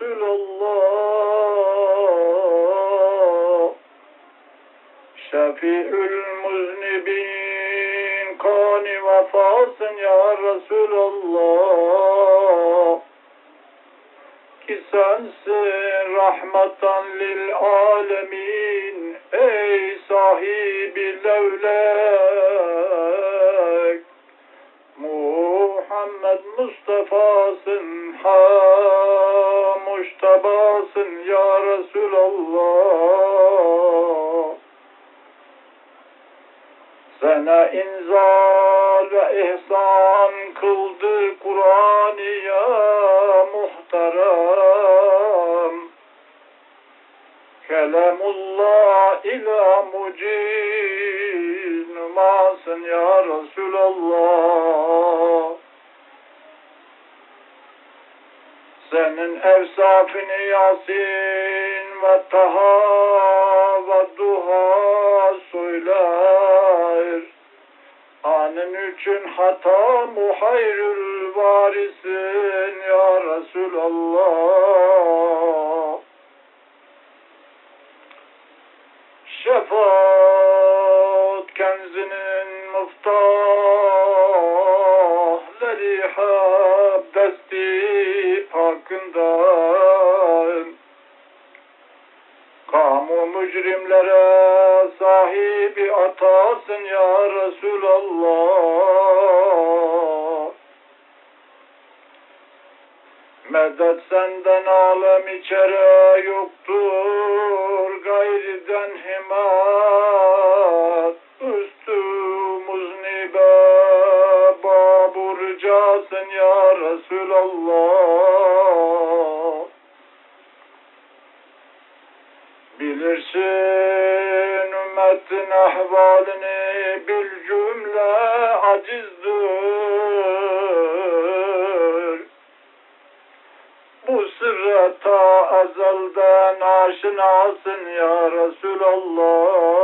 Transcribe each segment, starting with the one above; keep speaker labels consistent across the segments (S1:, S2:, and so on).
S1: Resulallah. Şefi'ül muznibin kani vefasın ya Resulallah. Ki sensin rahmeten lil alemin ey sahibi Muhammed Mustafa'sın ha muştabasın ya Resulallah. Sana inzal ve ihsan kıldı Kur'an ya muhterem. Kelamullah ila mucin senin evsafını Yasin ve Taha ve Duha söyler. Anın için hata muhayrül varisin ya Resulallah. Şefaat kenzinin muftahları hep desti hakkından. Kamu mücrimlere sahibi atasın ya Resulallah. Medet senden alem içere yoktur gayriden himat ricasın ya Resulallah Bilirsin ümmetin ahvalini bil cümle acizdir. Bu sırra ta ezelden aşinasın ya Resulallah.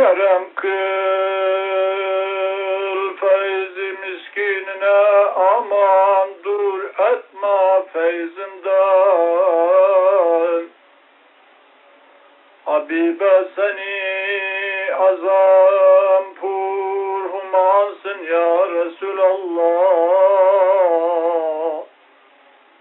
S1: Kerem kıl feyzi miskinine aman dur etme feyzinden. Habibe seni azam pur humansın ya Resulallah.